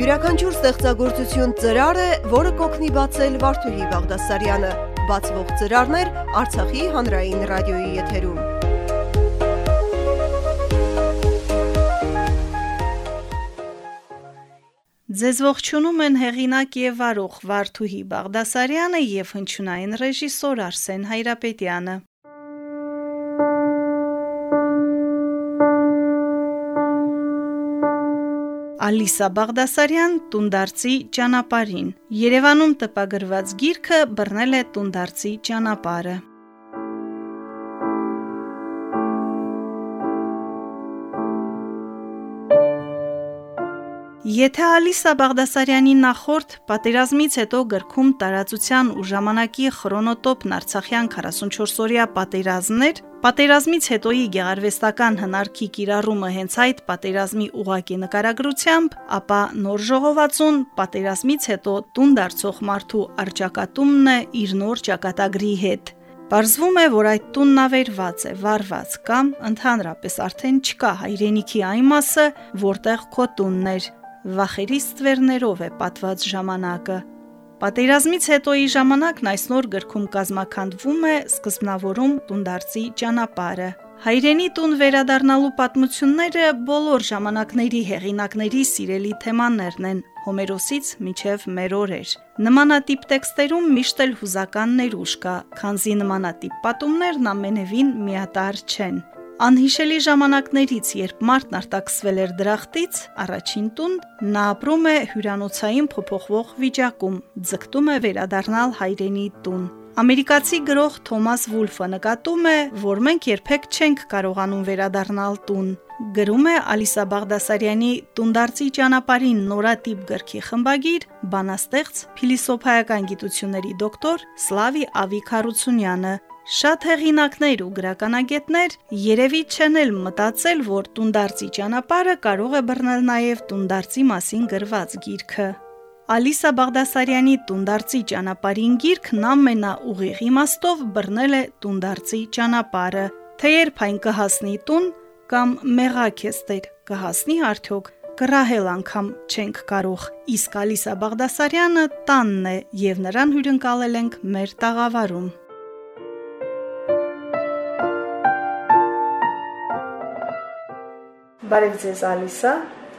Յուրաքանչյուր ստեղծագործություն ծրար է, որը կօգնի բացել Վարդուհի Բաղդասարյանը։ Բացվող ծրարներ Արցախի հանրային ռադիոյի եթերում։ Ձեզ ողջունում են հեղինակ եւ վարող Վարդուհի Բաղդասարյանը եւ հնչյունային ռեժիսոր Արսեն Հայրապետյանը։ Ալիսա Բաղդասարյան Տունդարձի ճանապարհին Երևանում տպագրված գիրքը բռնել է Տունդարձի ճանապարհը Եթե Ալիսա Բաղդասարյանի նախորդ պատերազմից հետո գրքում տարածության ու ժամանակի քրոնոտոպն Արցախյան 44-օրյա պատերազմներ, պատերազմից հետոյի գեղարվեստական հնարքի կիրառումը հենց այդ պատերազմի ուղակի նկարագրությամբ, ապա նոր ժողովածուն պատերազմից հետո տուն դարձող մարդու արճակատումն է իր նոր ճակատագրի հետ։ Պարզվում է, որ այդ տունն ավերված է, վարված կամ ընդհանրապես արդեն չկա հայրենիքի այն մասը, որտեղ քո տունն էր, վախերի ստվերներով է պատված ժամանակը։ Պատերազմից հետոյի ժամանակն այս նոր գրքում կազմակերպվում է սկզբնավորում տունդարձի ճանապարհը։ Հայրենի տուն վերադառնալու պատմությունները բոլոր ժամանակների հեղինակների սիրելի թեմաներն են, Հոմերոսից մինչև մեր օրեր։ Նմանատիպ տեքստերում միշտ էլ հուզական ներուժ կա, քանզի նմանատիպ պատումներն ամենևին միատարր չեն։ Անհիշելի ժամանակներից, երբ մարդն արտաքսվել էր դրախտից, առաջին տուն նա ապրում է հյուրանոցային փոփոխվող վիճակում, ձգտում է վերադառնալ հայրենի տուն։ Ամերիկացի գրող Թոմաս Վուլֆը նկատում է, որ մենք երբեք չենք կարողանում վերադառնալ տուն։ Գրում է Ալիսա Բաղդասարյանի Տունդարձի ճանապարհին նորատիպ գրքի խմբագիր, բանաստեղծ, փիլիսոփայական գիտությունների դոկտոր Սլավի Ավիկ Հարությունյանը, Շատ հեղինակներ ու գրականագետներ երևի չեն էլ մտածել, որ Տունդարձի ճանապարհը կարող է բռնել նաև Տունդարձի մասին գրված գիրքը։ Ալիսա Բաղդասարյանի Տունդարձի ճանապարհին գիրքն ամենաուղիղ իմաստով բռնել է Տունդարձի ճանապարհը։ Թե երբ այն կհասնի տուն կամ մեղաքեստեր կհասնի արդյոք կռահել անգամ չենք կարող։ Իսկ Ալիսա Բաղդասարյանը տանն է եւ նրան հյուրընկալել ենք մեր տաղավարում։ Բարև ձեզ Ալիսա։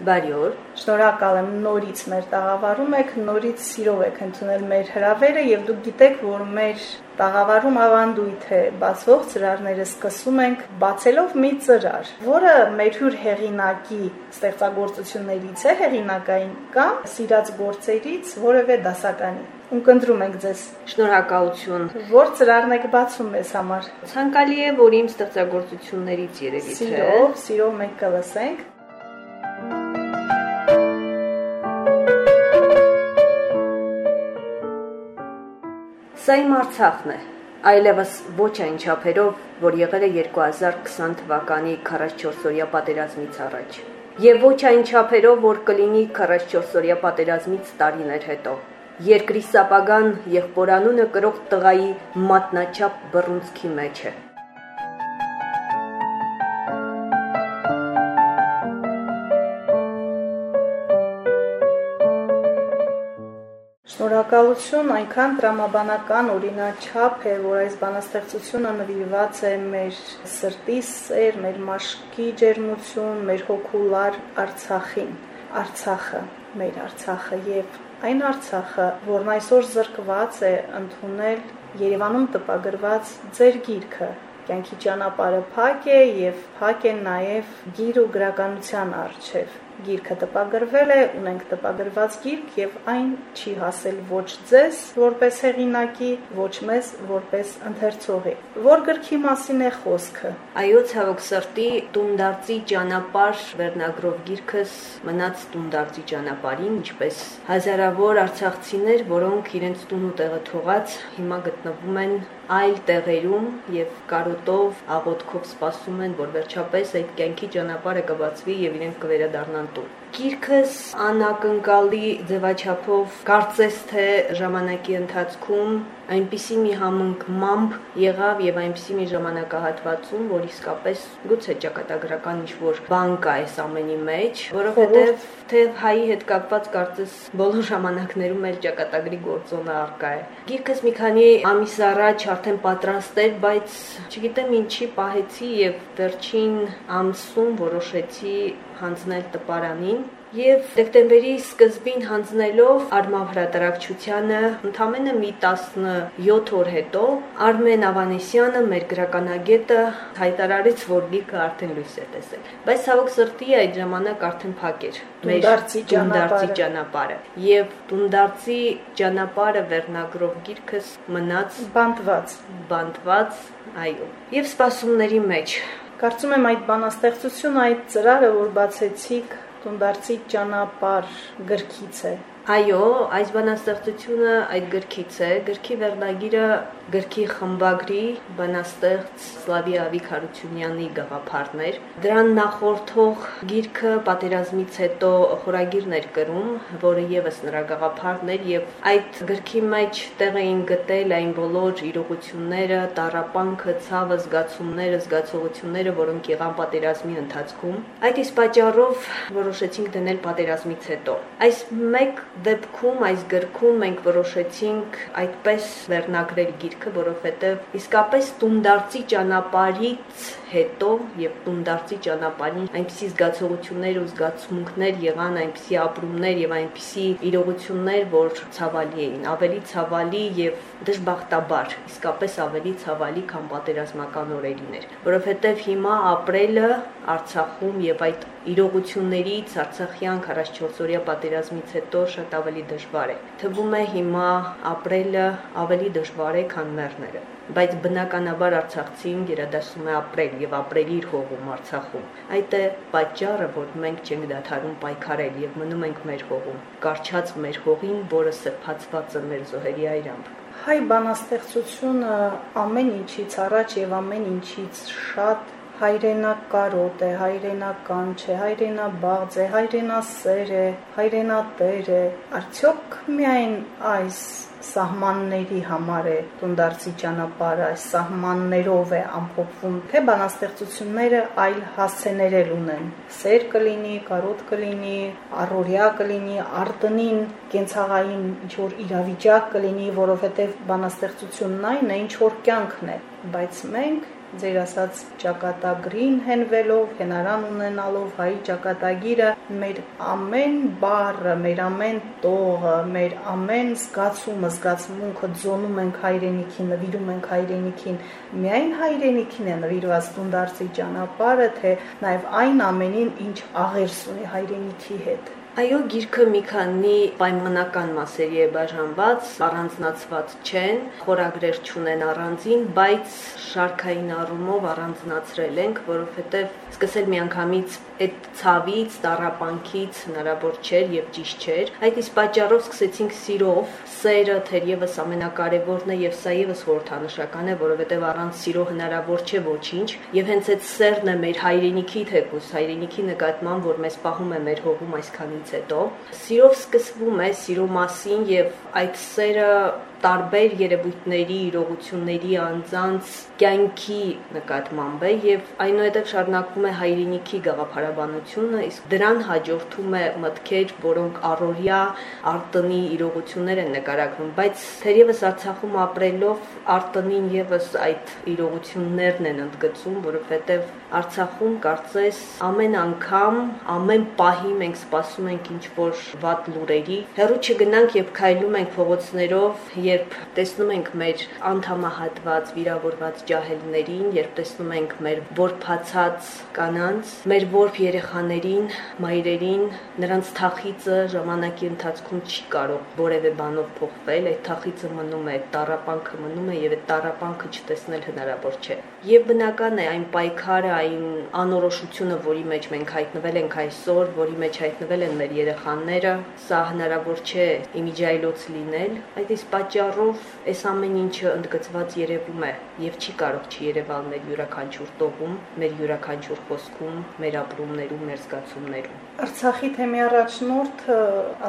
Բարի օր։ Շնորհակալ եմ նորից մեր տաղավարում եք, նորից սիրով եք ընդունել մեր հրավերը եւ դուք գիտեք, որ մեր տաղավարում ավանդույթ է բացվող ծրարները սկսում ենք բացելով մի ծրար, որը մեր հյուր հեղինակի ստեղծագործություններից է, հեղինակային կամ սիրած գործերից որևէ դասականի ունկնդրում ենք ձեզ։ Շնորհակալություն։ Որ ծրարն եք բացում մեզ համար։ Ցանկալի է, որ իմ ստեղծագործություններից երևի թե։ Սիրով, սիրով մենք կլսենք։ Սա իմ Արցախն է, այլևս ոչ այն չափերով, որ եղել է 2020 թվականի 44-օրյա պատերազմից առաջ, եւ ոչ այն չափերով, որ կլինի 44-օրյա պատերազմից տարիներ հետո երկրի սապագան եղբորանունը կրող տղայի մատնաչափ բռունցքի մեջ է։ Շնորհակալություն, այնքան տրամաբանական օրինաչափ է, որ այս բանաստեղծությունը նվիրված է մեր սրտի սեր, մեր մաշկի ջերմություն, մեր հոգուլար Արցախին։ Արցախը, մեր Արցախը եւ Այն Արցախը, որն այսօր զրկված է ընդունել Երևանում տպագրված ձեր գիրքը, կյանքի ճանապարհը փակ է եւ փակ է նաեւ գիր ու գրականության արժեվ գիրքը տպագրվել է, ունենք տպագրված գիրք եւ այն չի հասել ոչ ձեզ որպես հեղինակի, ոչ մեզ որպես ընթերցողի։ Որ գրքի մասին է խոսքը։ Այո, ցավոք սրտի Տունդարձի ճանապարհ վերնագրով գիրքս մնաց Տունդարձի ճանապարհին, ինչպես հազարավոր արցախցիներ, որոնք իրենց տունը տեղը թողած հիմա գտնվում են այլ տեղերում եւ կարոտով, աղոթքով սպասում են, որ վերջապես այդ կյանքի ճանապարհը կբացվի եւ իրենք կվերադառնան տուն։ Գիրքս անակնկալի ձևաչափով կարծես թե ժամանակի ընթացքում այնպիսի մի համընկմամբ եղավ եւ այնպիսի մի ժամանակահատվածում, որ իսկապես գուցե ճակատագրական ինչ-որ բան կա այս ամենի մեջ, որովհետեւ թե հայի հետ կապված կարծես բոլոր ժամանակներում էլ ճակատագրի գործոնը արկա է։ Գիրքս մի քանի ամիս առաջ արդեն պատրաստ էր, բայց չգիտեմ ինչի պահեցի եւ վերջին ամսում որոշեցի հանձնել տպարանին Եվ դեկտեմբերի սկզբին հանձնելով Արմավ հրատարակչությանը ընդամենը մի 17 օր հետո Արմեն Ավանեսյանը մեր գրականագետը հայտարարեց, որ գիրքը արդեն լույս է տեսել։ Բայց ցավոք սրտի այդ ժամանակ արդեն փակ էր մեր Տունդարցի ճանապարհը։ Եվ Տունդարցի ճանապարհը վերնագրով գիրքս մնաց բանտված, բանտված, այո։ Եվ սպասումների մեջ Կարծում եմ այդ բանաստեղծությունը, այդ ծրարը, որ բացեցիք Տունդարցի ճանապարհ գրքից է։ Այո, այս բանաստեղծությունը այդ գրքից է։ Գրքի վերնագիրը գրքի խմբագրի բանաստեղծ Սլավի Ավիկ Հարությունյանի գաղափարներ։ Դրան նախորդող գիրքը պատերազմից հետո խորագիրն էր կրում, որը եւս նրա գաղափարն էր եւ այդ գրքի մեջ տեղ էին գտել այն բոլոր իրողությունները, տարապանքը, ցավը, զգացումները, զգացողությունները, որոնք եղան պատերազմի ընթացքում։ Այդ իսկ պատճառով որոշեցինք դնել պատերազմից հետո։ Այս մեկ դեպքում այս գրքում մենք որոշեցինք այդպես վերնագրել գիրքը, որովհետև իսկապես տունդարձի ճանապարհից հետո եւ տունդարձի ճանապարհին այնպիսի զգացողություններ ու զգացմունքներ եղան, այնպիսի ապրումներ եւ այնպիսի իրողություններ, որ ցավալի էին, ավելի ցավալի եւ դժբախտաբար, իսկապես ավելի ցավալի, քան պատերազմական օրերին էր, որովհետեւ հիմա ապրելը Արցախում եւ այդ իրողություններից Արցախյան 44 օրյա պատերազմից հետո շատ ավելի դժվար է։ Թվում է հիմա ապրելը ավելի դժվար է, քան մեռները բայց բնականաբար Արցախցին գերադասում է ապրել եւ ապրել իր հողում Արցախում։ Այդ է պատճառը, որ մենք չենք դադարում պայքարել եւ մնում ենք մեր հողում, կարճած մեր հողին, որը սրբացված է մեր զոհերի այրամբ։ Հայ բանաստեղծությունը ամեն ինչից առաջ եւ ամեն ինչից շատ հայրենակարոտ է, հայրենական չէ, հայրենաբաղձ է, հայրենասեր է, հայրենատեր է։ Արդյոք միայն այս սահմանների համար է տունդարձի ճանապարհը, այս սահմաններով է ամփոփվում, թե բանաստեղծությունները այլ հասցեներ էլ ունեն։ Սեր կլինի, կարոտ կլինի, առօրյա կլինի, արտնին, կենցաղային ինչ որ իրավիճակ կլինի, որովհետև բանաստեղծությունն այն է, ինչ որ կյանքն է, բայց մենք ձեր ասած ճակատագրին հենվելով, հենարան ունենալով հայի ճակատագիրը մեր ամեն բառը, մեր ամեն տողը, մեր ամեն զգացումը, զգացմունքը ձոնում ենք հայրենիքին, նվիրում ենք հայրենիքին, միայն հայրենիքին է նվիրված տունդարձի ճանապարհը, թե նաև այն ամենին, ինչ աղերս ունի հայրենիքի հետ։ Այո, գիրքը մի քանի պայմանական մասերի է բաժանված, առանձնացված չեն, խորագրեր չունեն առանձին, բայց շարքային առումով առանձնացրել ենք, որովհետև սկսել միանգամից այդ ցավից, տարապանքից հնարավոր չէր եւ ճիշտ չէր։ Այդ իսկ պատճառով սկսեցինք սիրով, սերը թերևս ամենակարևորն է եւ սա եւս խորհրդանշական է, որովհետեւ առանց սիրո հնարավոր չէ ոչինչ, եւ հենց այդ սերն է մեր հայրենիքի թեկուս, հայրենիքի նկատմամբ, որ մեզ պահում է մեր հողում այսքանից հետո։ Սիրով սկսվում է սիրո մասին եւ այդ սերը տարբեր երևույթների, իրողությունների անձանց կյանքի նկատմամբ է եւ այնուհետև շարունակվում է հայրենիքի գաղափարաբանությունը, իսկ դրան հաջորդում է մտքեր, որոնք առօրյա արտոնի իրողություններ են նկարագրում, բայց թերևս Արցախում ապրելով արտոնին եւս այդ իրողություններն են ընդգծում, որովհետեւ Արցախում կարծես ամեն անգամ, ամեն պահի մենք սպասում ենք ինչ որ վատ լուրերի։ Հերո չգնանք եւ քայլում ենք փողոցներով, երբ տեսնում ենք մեր անդամահատված, վիրավորված ջահելներին, երբ տեսնում ենք մեր որփացած կանանց, մեր որբ երեխաներին, մայրերին, նրանց թախիցը ժամանակի ընթացքում չի կարող որևէ բանով փոխվել, այդ թախիցը մնում է, տարապանքը մնում է եւ այդ տարապանքը չտեսնել հնարավոր չէ։ Եվ բնական է այն պայքարը, այն անորոշությունը, որի մեջ մենք հայտնվել ենք այսօր, որի մեջ հայտնվել են մեր երեխաները, սա հնարավոր չէ իմիջայլոց լինել, այդ իսկ պատճառով այս ամեն ինչը ընդգծված երևում է եւ չի կարող չերևալ մեր յուրաքանչյուր տողում, մեր յուրաքանչյուր խոսքում, մեր ապրումներում, մեր զգացումներում։ Արցախի թեմի առաջնորդը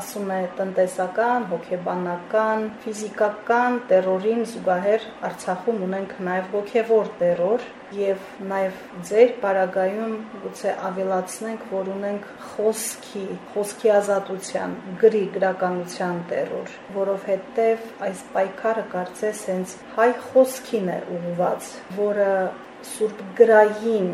ասում է տնտեսական, հոգեբանական, ֆիզիկական terrorին զուգահեռ Արցախում ունենք նաև հոգևոր terror եւ նաև ձեր բարագայում գուցե ավելացնենք, որ ունենք խոսքի, խոսքի ազատության, գրի գրականության terror, որովհետեւ այս պայքարը կարծես հենց հայ խոսքին է ուղված, որը սուրբ գրային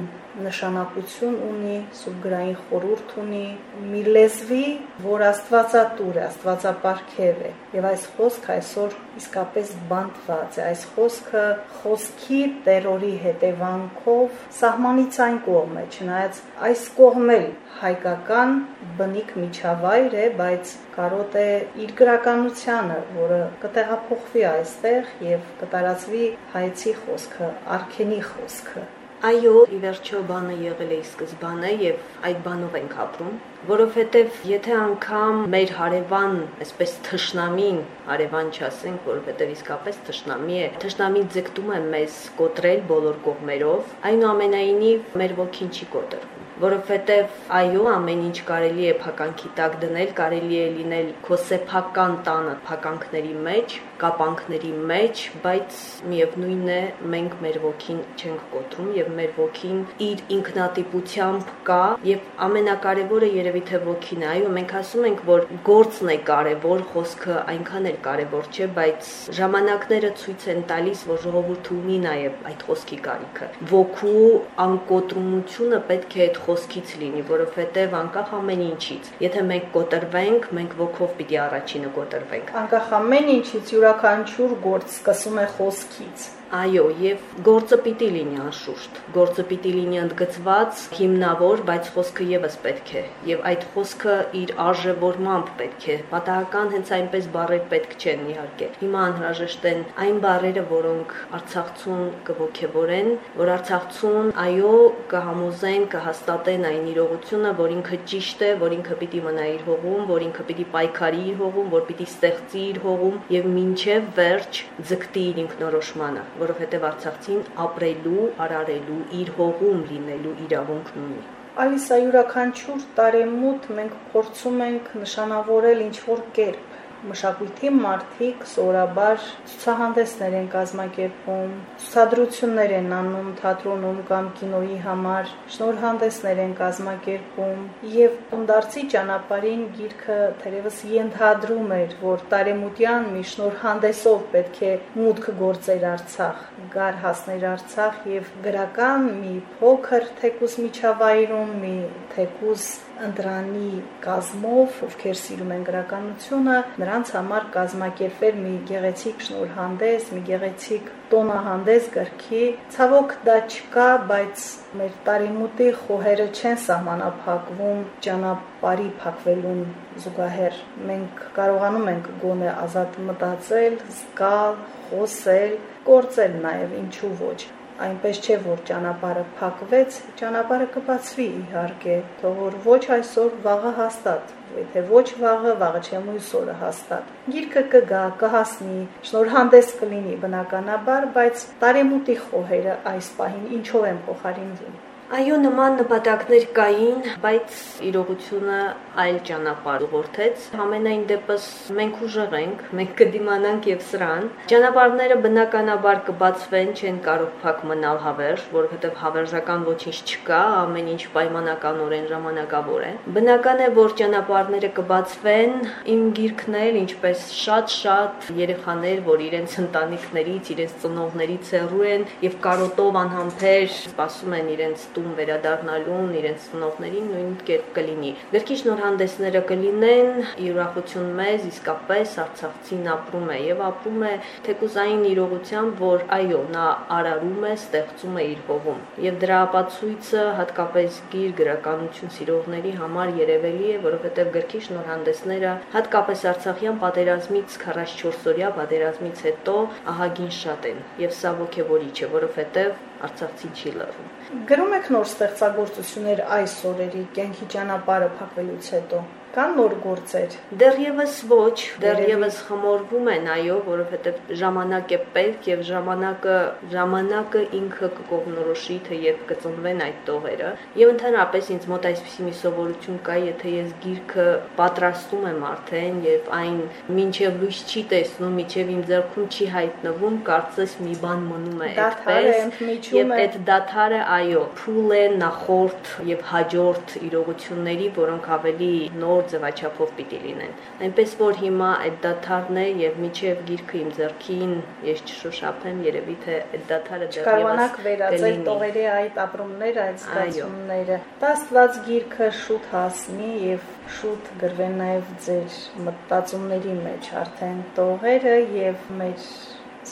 նշանակություն ունի, սուրբգրային խորուրդ ունի, մի լեզվի, որ Աստվածատուր է, Աստվածապարքև է։ Եվ այս խոսքը այսօր իսկապես բանտված է։ Այս խոսքը խոսքի terrorի հետևանքով սահմանից այն կողմ է, չնայած այս կողմ էլ հայկական բնիկ միջավայր է, բայց կարոտ է իր գրականությանը, որը կտեղափոխվի այստեղ եւ կտարածվի հայցի խոսքը, արքենի խոսքը Այո, ի վերջո բանը եղել է սկզբանը եւ այդ բանով ենք ապրում, որովհետեւ եթե անգամ մեր հարևան, այսպես թշնամին, հարևան չասենք, որովհետեւ իսկապես թշնամի է, թշնամին ձգտում է մեզ կոտրել բոլոր կողմերով, այնուամենայնիվ մեր ոգին չի կոտրվում որովհետև այո, ամեն ինչ կարելի է փականքի տակ դնել, կարելի է լինել քո սեփական տանը փականքների մեջ, կապանքների մեջ, բայց միևնույնն է, մենք մեր ոգին չենք կոտրում եւ մեր ոգին իր ինքնատիպությամբ կա եւ ամենակարևորը երևի թե ոգին է։ Այո, մենք ասում ենք, որ գործն է կարևոր, խոսքը այնքան էլ կարևոր չէ, բայց ժամանակները ցույց են տալիս, որ ժողովուրդը ունի նաեւ այդ խոսքի կարիքը։ Ոգու անկոտրումությունը պետք է այդ խոսքից լինի, որովհետև անկախ ամեն ինչից, եթե մենք կոտրվենք, մենք ոգով պիտի առաջինը կոտրվենք։ Անկախ ամեն ինչից յուրաքանչյուր գործ սկսում է խոսքից Այո, եւ գործը պիտի լինի անշուշտ։ Գործը պիտի լինի ընդգծված, հիմնավոր, բայց խոսքը եւս պետք է։ Եվ այդ խոսքը իր արժևորմամբ պետք է։ Պատահական հենց այնպես բառեր պետք չեն իհարկե։ Հիմա անհրաժեշտ են այն բառերը, որոնք Արցախցուն կողքեվորեն, որ Արցախցուն այո կհամոզեն, կհաստատեն այն իրողությունը, որ ինքը ճիշտ է, որ ինքը պիտի մնա իր հողում, որ ինքը պիտի պայքարի իր հողում, որ պիտի ստեղծի իր հողում եւ մինչեւ վերջ ձգտի իր ինքնորոշմանը որովհետև Արցախցին ապրելու, արարելու, իր հողում լինելու իրավունքն ունի։ Ալիսա յուրաքանչյուր տարեմուտ մենք փորձում ենք նշանավորել ինչ որ կերպ մշակույթի մարդիկ սովորաբար ցուցահանդեսներ են կազմակերպում, ցուցադրություններ են անում թատրոնում կամ կինոյի համար, շնորհանդեսներ են կազմակերպում եւ Տունդարցի ճանապարհին գիրքը թերևս ենթադրում էր, որ տարեմուտյան մի շնորհանդեսով պետք է մուտք գործեր Արցախ, գար հասներ Արցախ եւ գրական մի փոքր թեկուս միջավայրում, մի թեկուս ընտրանի կազմով, ովքեր սիրում են գրականությունը, նրանց համար կազմակերպել մի գեղեցիկ շնորհանդես, մի գեղեցիկ տոնահանդես գրքի։ Ցավոք դա չկա, բայց մեր տարիմուտի խոհերը չեն սահմանափակվում ճանապարհի փակվելուն զուգահեռ։ Մենք կարողանում ենք գոնե ազատ մտածել, զգալ, խոսել, կործել նաև ինչու ոչ այնպես չէ որ ճանապարհը փակվեց, ճանապարհը կբացվի իհարկե, թող որ ոչ այսօր, վաղը հաստատ, եթե ոչ վաղը, վաղը չէ մյուս օրը հաստատ։ Գիրքը կգա, կհասնի, շնորհանդես կլինի բնականաբար, բայց տարեմուտի խոհերը այս պահին ինչով են փոխարինվում։ Այո, նման նպատակներ կային, բայց իրողությունը այլ ճանապարհ ուղղորդեց։ Համենայն դեպս մենք ուժեղ ենք, մենք կդիմանանք եւ սրան։ Ճանապարհները բնականաբար կբացվեն, չեն կարող փակ մնալ հավերժ, որովհետեւ հավերժական ոչինչ չկա, ամեն ինչ պայմանականորեն ժամանակավոր է։ Բնական է, որ ճանապարհները կբացվեն, իմ գիրքն էլ, ինչպես շատ-շատ երեխաներ, որ իրենց ընտանիքներից, իրենց ծնողներից հեռու են եւ կարոտով անհամբեր սպասում են իրենց տուն վերադառնալուն իրենց ծնողներին նույն կերպ կլինի։ Գրքի շնորհանդեսները կլինեն ուրախություն մեզ, իսկապես Արցախցին ապրում է եւ ապրում է թեկուզային իրողությամբ, որ այո, նա արարում է, ստեղծում է իր հողում։ Եվ դրա ապացույցը հատկապես գիր գրականություն սիրողների համար երևելի է, որովհետեւ գրքի շնորհանդեսները հատկապես Արցախյան պատերազմից 44 օրյա պատերազմից հետո ահագին շատ են եւ սա ողջևորիչ է, որովհետեւ արցախցին չի լռում։ Գրում եք նոր ստեղծագործություններ այս օրերի կյանքի ճանապարհը փակվելուց հետո կան նոր գործեր։ Դեռևս ոչ, դեռևս խմորվում են, այո, որովհետև ժամանակ է պետք եւ ժամանակը ժամանակը ինքը կկողնորոշի թե երբ կծնվեն այդ տողերը։ Եվ ընդհանրապես ինձ մոտ այսպեսի մի սովորություն կա, եթե ես գիրքը պատրաստում եմ արդեն եւ այն մինչեւ լույս չի տեսնում, միջև իմ ձեռքում չի հայտնվում, կարծես մի բան մնում է այդպես։ Եվ այդ դաթարը, այո, փուլ է նախորդ եւ հաջորդ իրողությունների, որոնք ավելի նոր նոր ձևաչափով պիտի լինեն։ Այնպես որ հիմա այդ դաթարն է եւ միջև գիրքը իմ ձեռքին ես չշոշափեմ, երևի թե այդ դաթարը դեռ կարողանաք վերածել տողերի այդ ապրումները, այդ զգացումները։ Դա ստված գիրքը շուտ հասնի եւ շուտ գրվեն նաեւ ձեր մտածումների մեջ արդեն տողերը եւ մեր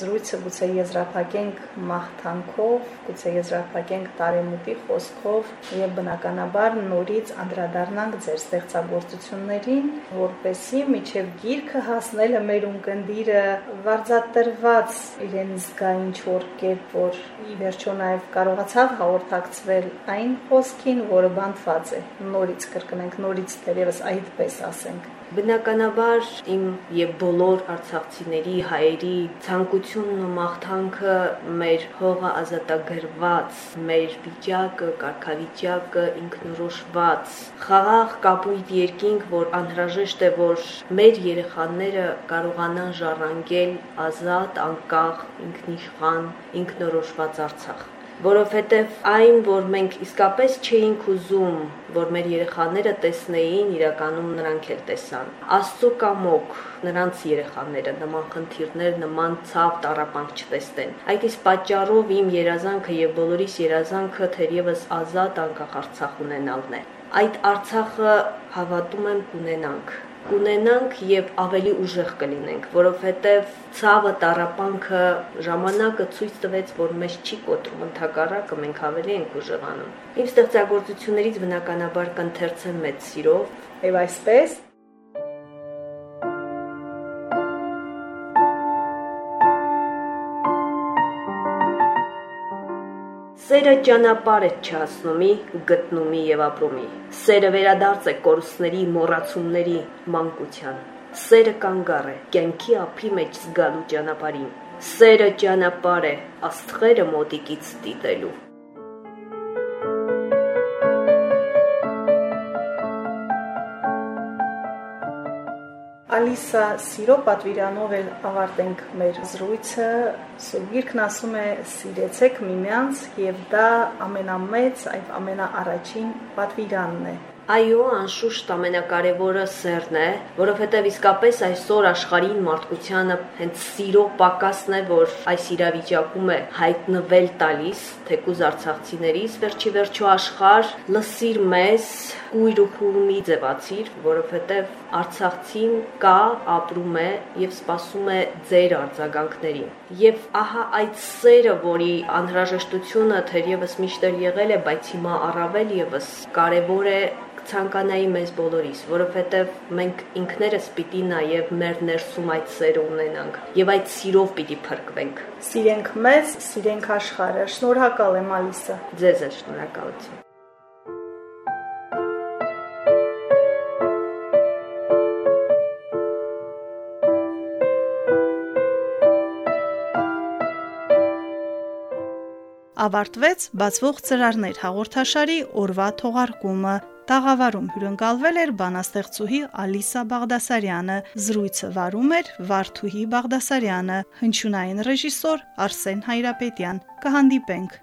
զրույցը գուցե եզրափակենք մաղթանքով, գուցե եզրափակենք տարեմուտի խոսքով եւ բնականաբար նորից անդրադառնանք ձեր ստեղծագործություններին, որպեսի միջև գիրքը հասնելը մեր ունկնդիրը վարձատրված իրեն զգա ինչ որ կերպ, որ ի վերջո նաեւ կարողացավ հաղորդակցվել այն խոսքին, որը բանտված է։ Նորից կրկնենք, նորից դերևս այդպես ասենք Բնականաբար իմ եւ բոլոր արցախցիների հայերի ցանկությունն ու մաղթանքը մեր հողը ազատագրված, մեր վիճակը, կարգավիճակը ինքնորոշված, խաղաղ կապույտ երկինք, որ անհրաժեշտ է, որ մեր երեխաները կարողանան ժառանգել ազատ, անկախ, ինքնիշխան, ինքնորոշված Արցախ որովհետև այն, որ մենք իսկապես չէինք ուզում, որ մեր երեխաները տեսնեին, իրականում նրանք էլ տեսան։ Աստծո կամոք նրանց երեխաները նման խնդիրներ, նման ցավ տարապանք չտեսնեն։ Այդ իսկ պատճառով իմ երազանքը եւ բոլորիս երազանքը թերևս ազատ անկախ Արցախ ունենալն է։ Այդ Արցախը հավատում եմ կունենանք կունենանք եւ ավելի ուժեղ կլինենք, որովհետեւ ցավը, տարապանքը, ժամանակը ցույց տվեց, որ մեզ չի կոտրում, ընդհակառակը մենք ավելի ենք ուժեղանում։ Իմ ստեղծագործություններից բնականաբար կընթերցեմ մեծ սիրով եւ այսպես Սերը ճանապարհ է չհասնումի, գտնումի եւ ապրումի։ Սերը վերադարձ է կորուստների, մոռացումների, մանկության։ Սերը կանգառ է, կյանքի ափի մեջ զգալու ճանապարհին։ Սերը ճանապարհ է, աստղերը մոտիկից դիտելու։ Ալիսա, սիրո պատվիրանով էլ ավարտենք մեր զրույցը։ Սուրբ Գիրքն ասում է՝ սիրեցեք միմյանց, եւ դա ամենամեծ, այլ ամենաառաջին պատվիրանն է։ Այո, անշուշտ ամենակարևորը սերն է, որովհետև իսկապես այսօր աշխարհին մարդկությանը հենց սիրո պակասն է, որ այս իրավիճակում է հայտնվել տալիս, թեկուզ արցախցիներից, վերջի վերջո աշխարհ լսիր մեզ, կույր ու խումի ձևացիր, որովհետև արցախցին կա, ապրում է եւ սպասում է ձեր արձագանքներին։ Եվ ահա այդ սերը, որի անհրաժեշտությունը թերևս միշտ եղել է, բայց հիմա առավել եւս կարևոր է ցանկանայի մեզ բոլորիս, որովհետև մենք ինքներս պիտի նաև մեր ներսում այդ սերը ունենանք եւ այդ սիրով պիտի փրկվենք։ Սիրենք մեզ, սիրենք աշխարհը։ Շնորհակալ եմ Ալիսա։ Ձեզ էլ շնորհակալություն։ ավարտվեց բացվող ծրարներ հաղորդաշարի օրվա թողարկումը Տաղավարում հյուրընկալվել էր բանաստեղծուհի Ալիսա Բաղդասարյանը, զրույցը վարում էր Վարդուհի Բաղդասարյանը, հնչյունային ռեժիսոր Արսեն Հայրապետյան։ Կհանդիպենք